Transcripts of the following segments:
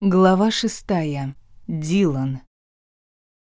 Глава шестая. Дилан.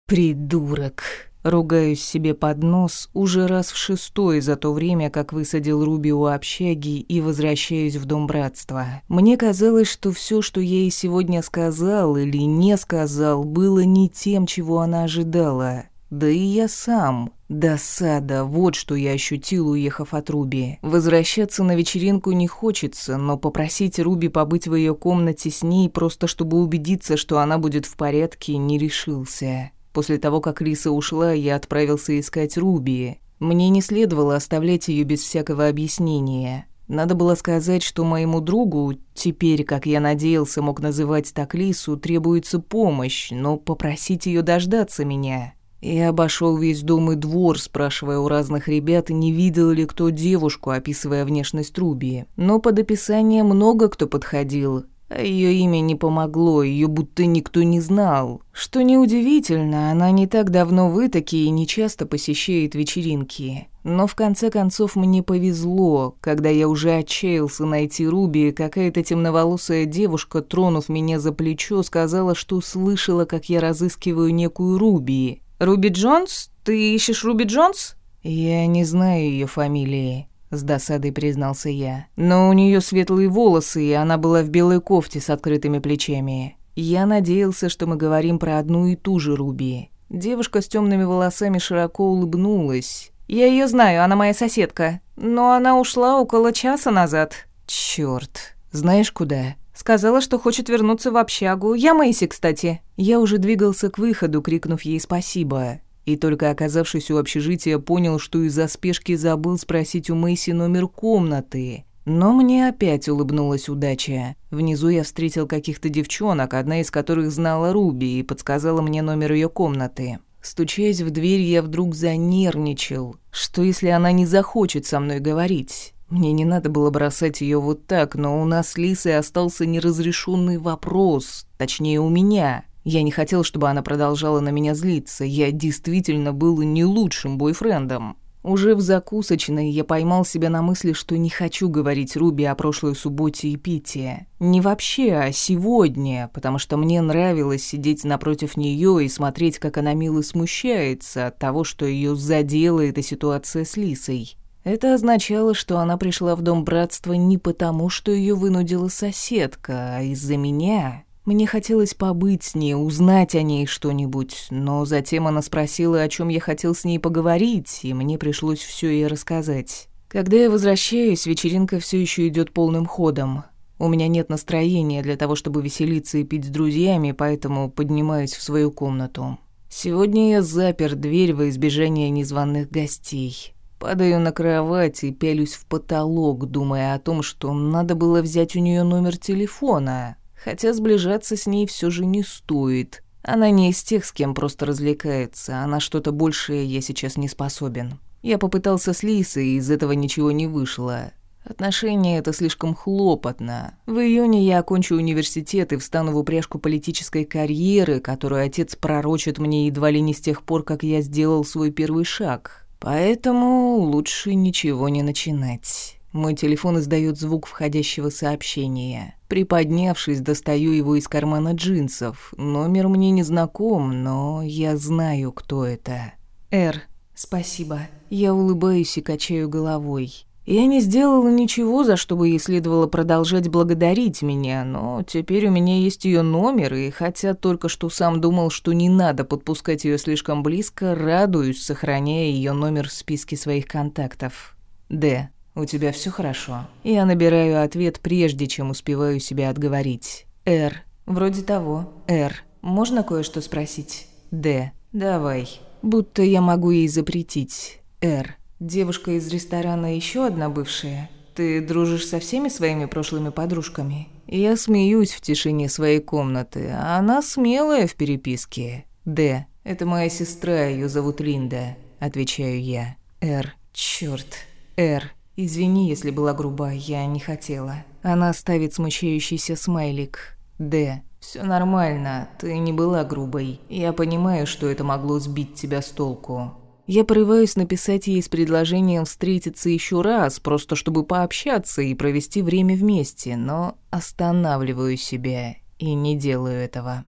«Придурок!» Ругаюсь себе под нос уже раз в шестой за то время, как высадил Руби у общаги и возвращаюсь в Дом Братства. Мне казалось, что все, что я ей сегодня сказал или не сказал, было не тем, чего она ожидала. Да и я сам. Досада, вот что я ощутил, уехав от Руби. Возвращаться на вечеринку не хочется, но попросить Руби побыть в ее комнате с ней, просто чтобы убедиться, что она будет в порядке, не решился. После того, как Лиса ушла, я отправился искать Руби. Мне не следовало оставлять ее без всякого объяснения. Надо было сказать, что моему другу, теперь, как я надеялся, мог называть так Лису, требуется помощь, но попросить ее дождаться меня. Я обошел весь дом и двор, спрашивая у разных ребят, не видел ли кто девушку, описывая внешность Руби. Но под описание много кто подходил. А ее имя не помогло, ее будто никто не знал. Что неудивительно, она не так давно в Итаке и не часто посещает вечеринки. Но в конце концов мне повезло, когда я уже отчаялся найти Руби, какая-то темноволосая девушка, тронув меня за плечо, сказала, что слышала, как я разыскиваю некую Руби. «Руби Джонс? Ты ищешь Руби Джонс?» «Я не знаю ее фамилии», — с досадой признался я. «Но у нее светлые волосы, и она была в белой кофте с открытыми плечами. Я надеялся, что мы говорим про одну и ту же Руби». Девушка с темными волосами широко улыбнулась. «Я ее знаю, она моя соседка. Но она ушла около часа назад». «Чёрт. Знаешь, куда?» Сказала, что хочет вернуться в общагу. Я Мэйси, кстати. Я уже двигался к выходу, крикнув ей спасибо. И только оказавшись у общежития, понял, что из-за спешки забыл спросить у Мэйси номер комнаты. Но мне опять улыбнулась удача. Внизу я встретил каких-то девчонок, одна из которых знала Руби и подсказала мне номер ее комнаты. Стучаясь в дверь, я вдруг занервничал. Что если она не захочет со мной говорить? Мне не надо было бросать ее вот так, но у нас с Лисой остался неразрешенный вопрос, точнее у меня. Я не хотел, чтобы она продолжала на меня злиться. Я действительно был не лучшим бойфрендом. Уже в закусочной я поймал себя на мысли, что не хочу говорить Руби о прошлой субботе и Пите. Не вообще, а сегодня, потому что мне нравилось сидеть напротив нее и смотреть, как она мило смущается от того, что ее задела эта ситуация с Лисой. Это означало, что она пришла в дом братства не потому, что ее вынудила соседка, а из-за меня. Мне хотелось побыть с ней, узнать о ней что-нибудь, но затем она спросила, о чем я хотел с ней поговорить, и мне пришлось все ей рассказать. Когда я возвращаюсь, вечеринка все еще идет полным ходом. У меня нет настроения для того, чтобы веселиться и пить с друзьями, поэтому поднимаюсь в свою комнату. Сегодня я запер дверь во избежание незваных гостей. Падаю на кровать и пялюсь в потолок, думая о том, что надо было взять у нее номер телефона, хотя сближаться с ней все же не стоит. Она не из тех, с кем просто развлекается, а на что-то большее я сейчас не способен. Я попытался с Лисой, и из этого ничего не вышло. Отношения — это слишком хлопотно. В июне я окончу университет и встану в упряжку политической карьеры, которую отец пророчит мне едва ли не с тех пор, как я сделал свой первый шаг. Поэтому лучше ничего не начинать. Мой телефон издает звук входящего сообщения. Приподнявшись, достаю его из кармана джинсов. Номер мне не знаком, но я знаю, кто это. «Эр, спасибо». Я улыбаюсь и качаю головой. Я не сделала ничего, за что бы ей следовало продолжать благодарить меня, но теперь у меня есть ее номер, и хотя только что сам думал, что не надо подпускать ее слишком близко, радуюсь, сохраняя ее номер в списке своих контактов. Д. У тебя все хорошо? Я набираю ответ, прежде чем успеваю себя отговорить. Р. Вроде того. Р. Можно кое-что спросить? Д. Давай. Будто я могу ей запретить. Р. Девушка из ресторана еще одна бывшая. Ты дружишь со всеми своими прошлыми подружками? Я смеюсь в тишине своей комнаты, а она смелая в переписке. Д. Это моя сестра, ее зовут Линда, отвечаю я. Р. Черт. Р. Извини, если была груба, я не хотела. Она ставит смущающийся смайлик. Д. Все нормально, ты не была грубой. Я понимаю, что это могло сбить тебя с толку. Я порываюсь написать ей с предложением встретиться еще раз, просто чтобы пообщаться и провести время вместе, но останавливаю себя. и не делаю этого.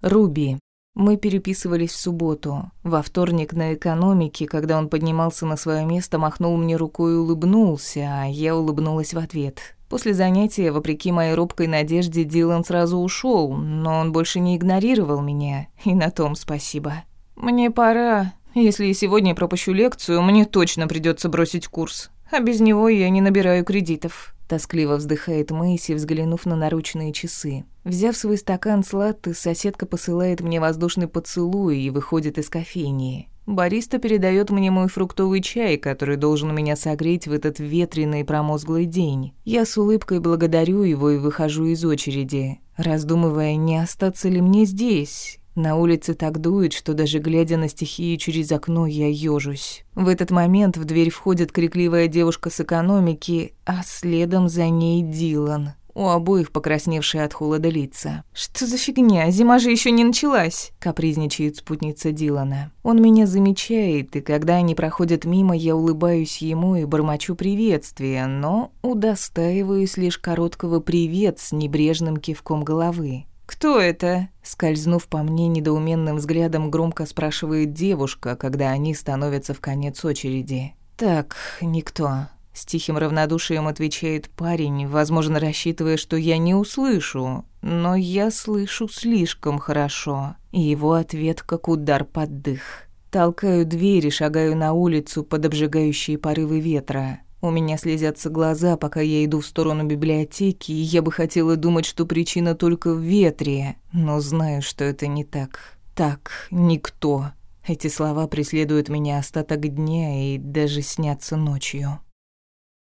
Руби. Мы переписывались в субботу. Во вторник на экономике, когда он поднимался на свое место, махнул мне рукой и улыбнулся, а я улыбнулась в ответ. После занятия, вопреки моей робкой надежде, Дилан сразу ушел, но он больше не игнорировал меня, и на том спасибо. «Мне пора. Если я сегодня пропущу лекцию, мне точно придется бросить курс, а без него я не набираю кредитов». Тоскливо вздыхает Мэйси, взглянув на наручные часы. Взяв свой стакан с соседка посылает мне воздушный поцелуй и выходит из кофейни. Бариста передает мне мой фруктовый чай, который должен меня согреть в этот ветреный промозглый день. Я с улыбкой благодарю его и выхожу из очереди, раздумывая, не остаться ли мне здесь на улице так дует, что даже глядя на стихии через окно, я ёжусь. В этот момент в дверь входит крикливая девушка с экономики, а следом за ней Дилан. У обоих покрасневшие от холода лица. «Что за фигня? Зима же еще не началась!» – капризничает спутница Дилана. Он меня замечает, и когда они проходят мимо, я улыбаюсь ему и бормочу приветствия, но удостаиваюсь лишь короткого «привет» с небрежным кивком головы. «Кто это?» Скользнув по мне недоуменным взглядом, громко спрашивает девушка, когда они становятся в конец очереди. «Так, никто». С тихим равнодушием отвечает парень, возможно, рассчитывая, что я не услышу. Но я слышу слишком хорошо. И его ответ как удар под дых. Толкаю дверь и шагаю на улицу под обжигающие порывы ветра. У меня слезятся глаза, пока я иду в сторону библиотеки, и я бы хотела думать, что причина только в ветре, но знаю, что это не так. Так, никто. Эти слова преследуют меня остаток дня и даже снятся ночью.